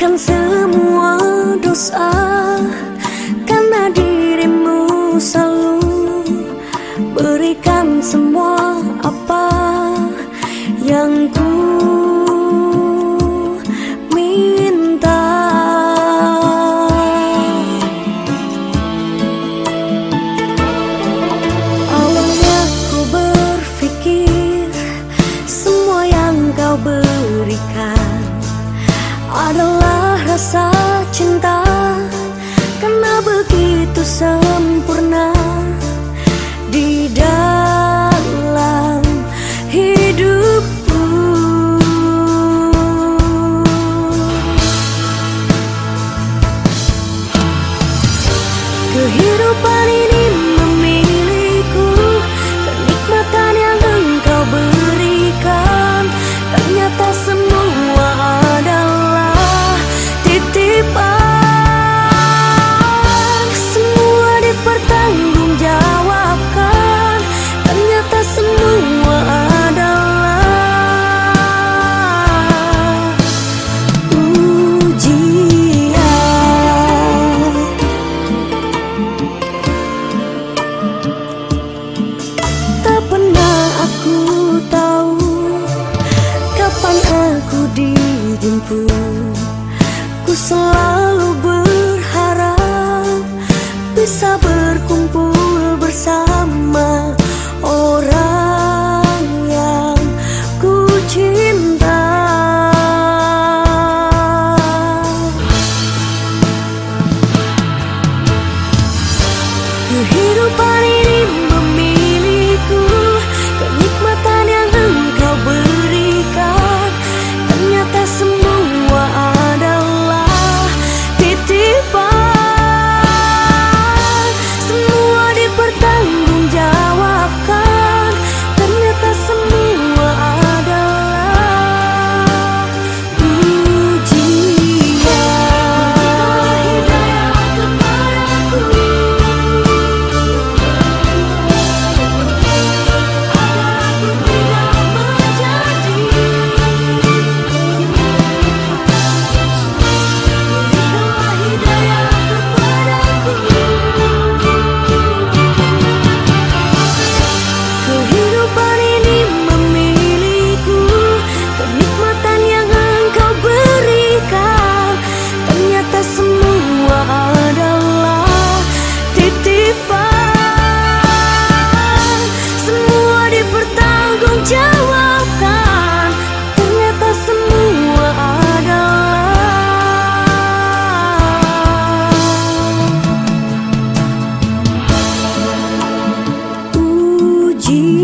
maafkan semua dosa Karena dirimu selalu berikan semua apa yang ku rasa cinta Karena begitu sempurna Di dalam hidupku. Kehidupan ini nobody You.